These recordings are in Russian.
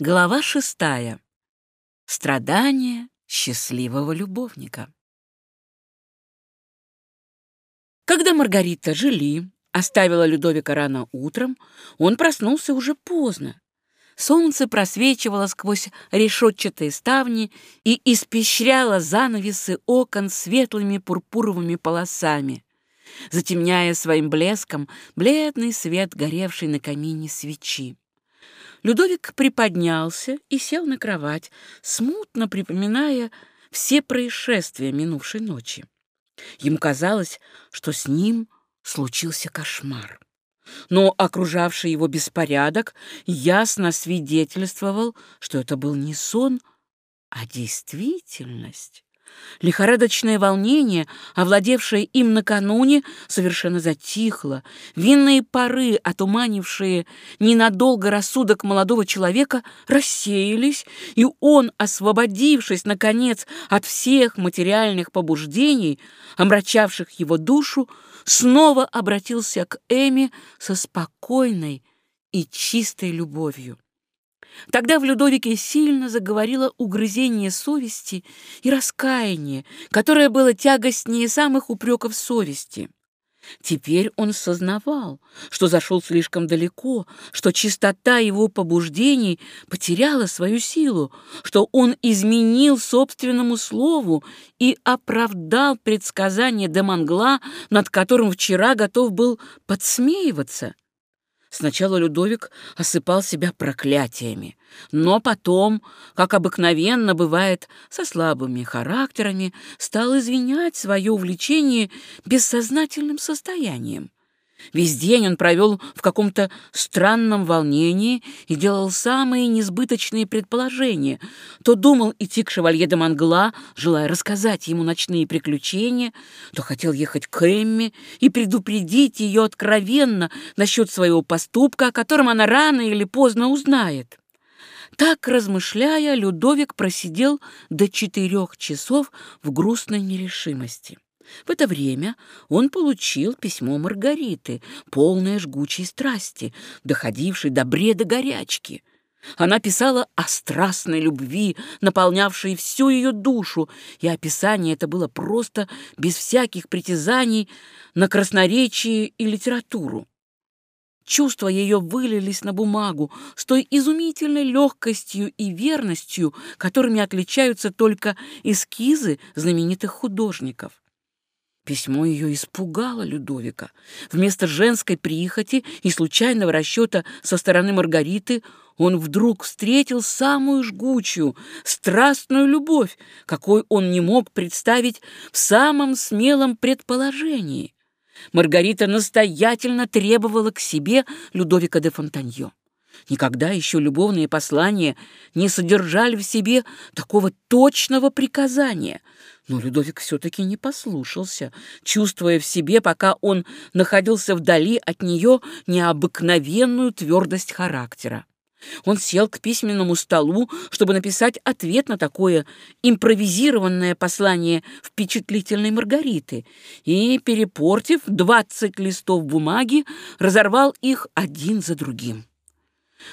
Глава шестая. Страдания счастливого любовника. Когда Маргарита жили, оставила Людовика рано утром, он проснулся уже поздно. Солнце просвечивало сквозь решетчатые ставни и испещряло занавесы окон светлыми пурпуровыми полосами, затемняя своим блеском бледный свет горевшей на камине свечи. Людовик приподнялся и сел на кровать, смутно припоминая все происшествия минувшей ночи. Ему казалось, что с ним случился кошмар. Но окружавший его беспорядок ясно свидетельствовал, что это был не сон, а действительность. Лихорадочное волнение, овладевшее им накануне, совершенно затихло. Винные пары, отуманившие ненадолго рассудок молодого человека, рассеялись, и он, освободившись, наконец, от всех материальных побуждений, омрачавших его душу, снова обратился к Эми со спокойной и чистой любовью. Тогда в Людовике сильно заговорило угрызение совести и раскаяние, которое было тягостнее самых упреков совести. Теперь он сознавал, что зашел слишком далеко, что чистота его побуждений потеряла свою силу, что он изменил собственному слову и оправдал предсказание Демангла, над которым вчера готов был подсмеиваться. Сначала Людовик осыпал себя проклятиями, но потом, как обыкновенно бывает со слабыми характерами, стал извинять свое увлечение бессознательным состоянием. Весь день он провел в каком-то странном волнении и делал самые несбыточные предположения. То думал идти к шевалье де Мангла, желая рассказать ему ночные приключения, то хотел ехать к Эмме и предупредить ее откровенно насчет своего поступка, о котором она рано или поздно узнает. Так, размышляя, Людовик просидел до четырех часов в грустной нерешимости. В это время он получил письмо Маргариты, полное жгучей страсти, доходившей до бреда горячки. Она писала о страстной любви, наполнявшей всю ее душу, и описание это было просто без всяких притязаний на красноречие и литературу. Чувства ее вылились на бумагу с той изумительной легкостью и верностью, которыми отличаются только эскизы знаменитых художников. Письмо ее испугало Людовика. Вместо женской прихоти и случайного расчета со стороны Маргариты он вдруг встретил самую жгучую, страстную любовь, какой он не мог представить в самом смелом предположении. Маргарита настоятельно требовала к себе Людовика де Фонтаньо. Никогда еще любовные послания не содержали в себе такого точного приказания. Но Людовик все-таки не послушался, чувствуя в себе, пока он находился вдали от нее, необыкновенную твердость характера. Он сел к письменному столу, чтобы написать ответ на такое импровизированное послание впечатлительной Маргариты, и, перепортив двадцать листов бумаги, разорвал их один за другим.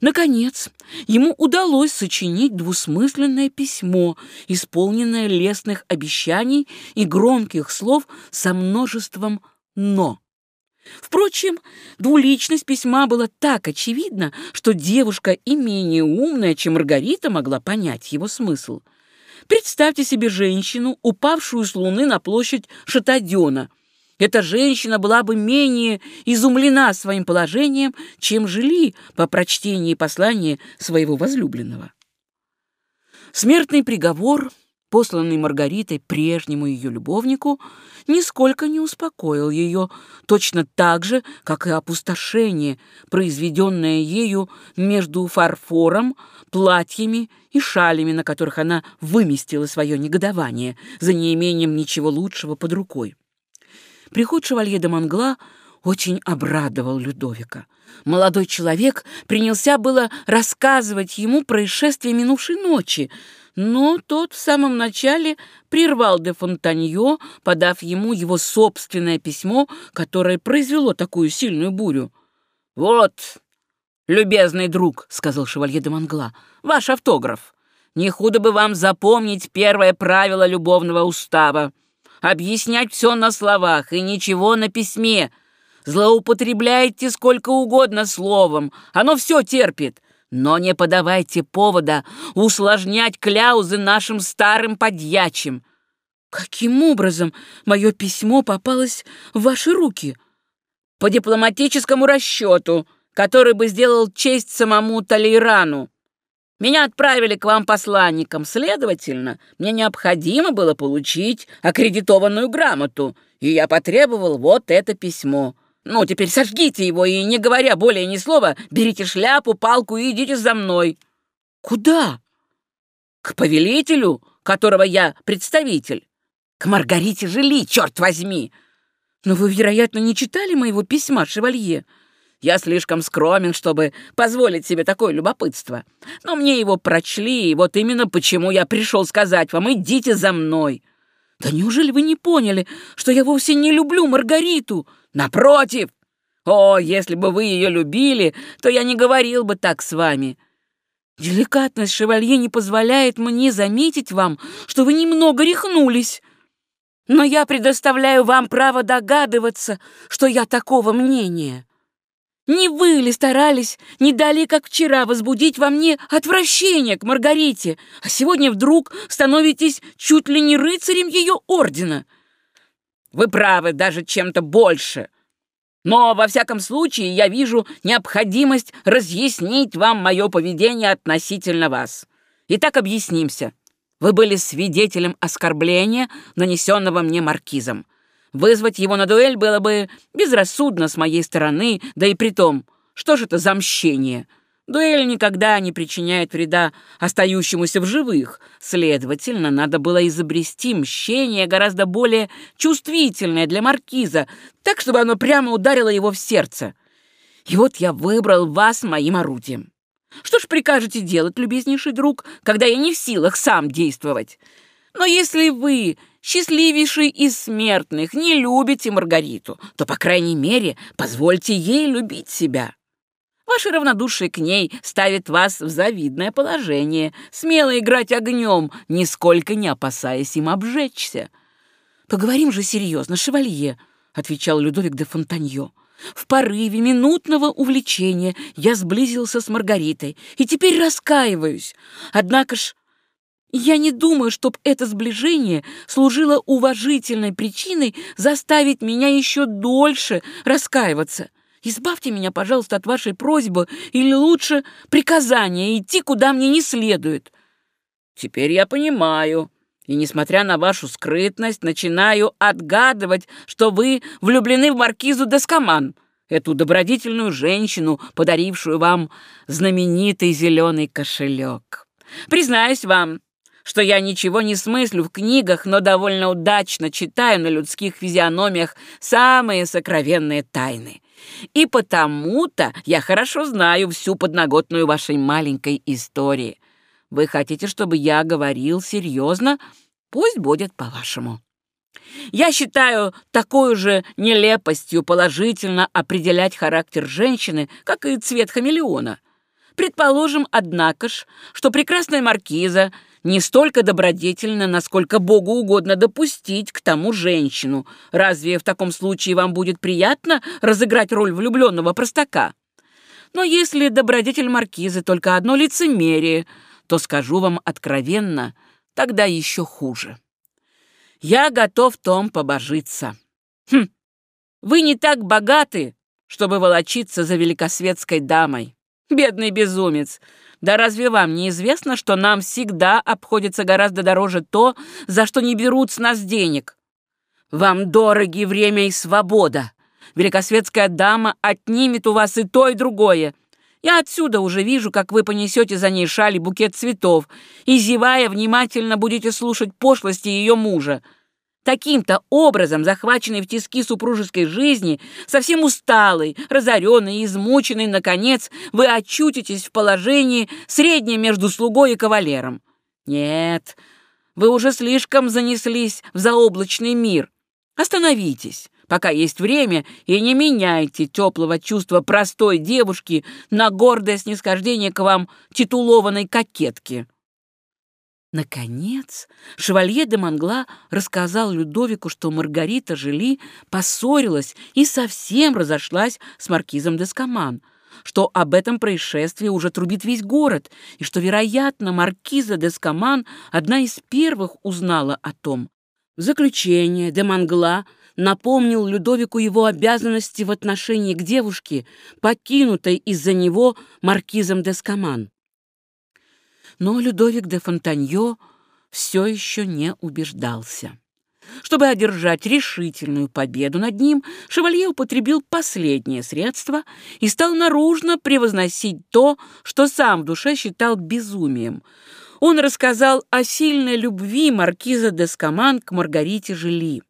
Наконец, ему удалось сочинить двусмысленное письмо, исполненное лестных обещаний и громких слов со множеством «но». Впрочем, двуличность письма была так очевидна, что девушка и менее умная, чем Маргарита, могла понять его смысл. Представьте себе женщину, упавшую с луны на площадь Шатадена – эта женщина была бы менее изумлена своим положением, чем жили по прочтении послания своего возлюбленного. Смертный приговор, посланный Маргаритой прежнему ее любовнику, нисколько не успокоил ее, точно так же, как и опустошение, произведенное ею между фарфором, платьями и шалями, на которых она выместила свое негодование за неимением ничего лучшего под рукой. Приход шевалье де Монгла очень обрадовал Людовика. Молодой человек принялся было рассказывать ему происшествие минувшей ночи, но тот в самом начале прервал де Фонтаньо, подав ему его собственное письмо, которое произвело такую сильную бурю. «Вот, любезный друг», — сказал шевалье де Монгла, — «ваш автограф. Не худо бы вам запомнить первое правило любовного устава. Объяснять все на словах и ничего на письме. Злоупотребляйте сколько угодно словом, оно все терпит. Но не подавайте повода усложнять кляузы нашим старым подьячим. Каким образом мое письмо попалось в ваши руки? По дипломатическому расчету, который бы сделал честь самому Талейрану. Меня отправили к вам посланником, следовательно, мне необходимо было получить аккредитованную грамоту, и я потребовал вот это письмо. Ну, теперь сожгите его и, не говоря более ни слова, берите шляпу, палку и идите за мной. Куда? К повелителю, которого я представитель. К Маргарите Жили, черт возьми! Но вы, вероятно, не читали моего письма, шевалье. Я слишком скромен, чтобы позволить себе такое любопытство. Но мне его прочли, и вот именно почему я пришел сказать вам, идите за мной. Да неужели вы не поняли, что я вовсе не люблю Маргариту? Напротив! О, если бы вы ее любили, то я не говорил бы так с вами. Деликатность шевалье не позволяет мне заметить вам, что вы немного рехнулись. Но я предоставляю вам право догадываться, что я такого мнения. Не вы ли старались, не дали, как вчера, возбудить во мне отвращение к Маргарите, а сегодня вдруг становитесь чуть ли не рыцарем ее ордена? Вы правы даже чем-то больше. Но, во всяком случае, я вижу необходимость разъяснить вам мое поведение относительно вас. Итак, объяснимся. Вы были свидетелем оскорбления, нанесенного мне маркизом. Вызвать его на дуэль было бы безрассудно с моей стороны, да и при том, что же это за мщение? Дуэль никогда не причиняет вреда остающемуся в живых. Следовательно, надо было изобрести мщение гораздо более чувствительное для маркиза, так, чтобы оно прямо ударило его в сердце. И вот я выбрал вас моим орудием. Что ж прикажете делать, любезнейший друг, когда я не в силах сам действовать? Но если вы счастливейший из смертных, не любите Маргариту, то, по крайней мере, позвольте ей любить себя. Ваше равнодушие к ней ставит вас в завидное положение, смело играть огнем, нисколько не опасаясь им обжечься. «Поговорим же серьезно, шевалье», — отвечал Людовик де Фонтаньо. «В порыве минутного увлечения я сблизился с Маргаритой и теперь раскаиваюсь. Однако ж я не думаю, чтоб это сближение служило уважительной причиной заставить меня еще дольше раскаиваться. Избавьте меня, пожалуйста, от вашей просьбы или лучше приказания идти, куда мне не следует. Теперь я понимаю, и, несмотря на вашу скрытность, начинаю отгадывать, что вы влюблены в маркизу Дескоман, эту добродетельную женщину, подарившую вам знаменитый зеленый кошелек. Признаюсь вам, что я ничего не смыслю в книгах, но довольно удачно читаю на людских физиономиях самые сокровенные тайны. И потому-то я хорошо знаю всю подноготную вашей маленькой истории. Вы хотите, чтобы я говорил серьезно? Пусть будет по-вашему. Я считаю такой же нелепостью положительно определять характер женщины, как и цвет хамелеона. Предположим, однако ж, что прекрасная маркиза не столько добродетельна, насколько Богу угодно допустить к тому женщину. Разве в таком случае вам будет приятно разыграть роль влюбленного простака? Но если добродетель маркизы только одно лицемерие, то скажу вам откровенно, тогда еще хуже. Я готов том побожиться. Хм, вы не так богаты, чтобы волочиться за великосветской дамой. Бедный безумец, да разве вам не известно, что нам всегда обходится гораздо дороже то, за что не берут с нас денег? Вам дороги время и свобода. Великосветская дама отнимет у вас и то, и другое. Я отсюда уже вижу, как вы понесете за ней шаль и букет цветов, и, зевая, внимательно будете слушать пошлости ее мужа. Таким-то образом, захваченный в тиски супружеской жизни, совсем усталый, разоренный измученный, наконец, вы очутитесь в положении среднее между слугой и кавалером. Нет, вы уже слишком занеслись в заоблачный мир. Остановитесь, пока есть время, и не меняйте теплого чувства простой девушки на гордое снисхождение к вам титулованной кокетки. Наконец, шевалье де Мангла рассказал Людовику, что Маргарита Жили поссорилась и совсем разошлась с маркизом де Скаман, что об этом происшествии уже трубит весь город, и что, вероятно, маркиза де Скаман одна из первых узнала о том. В заключение де Мангла напомнил Людовику его обязанности в отношении к девушке, покинутой из-за него маркизом де Скаман но Людовик де Фонтаньо все еще не убеждался. Чтобы одержать решительную победу над ним, шевалье употребил последнее средство и стал наружно превозносить то, что сам в душе считал безумием. Он рассказал о сильной любви маркиза де Скаман к Маргарите Жили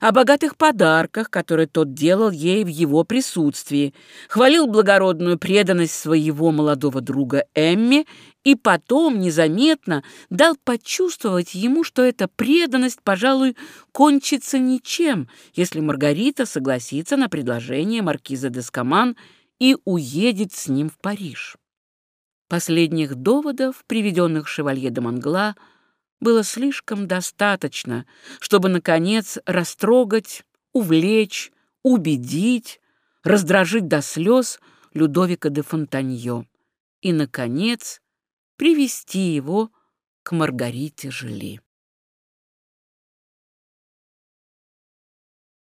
о богатых подарках, которые тот делал ей в его присутствии, хвалил благородную преданность своего молодого друга Эмми и потом незаметно дал почувствовать ему, что эта преданность, пожалуй, кончится ничем, если Маргарита согласится на предложение маркиза де Скаман и уедет с ним в Париж. Последних доводов, приведенных шевалье де Монгла, было слишком достаточно, чтобы, наконец, растрогать, увлечь, убедить, раздражить до слез Людовика де Фонтаньо и, наконец, привести его к Маргарите Жили.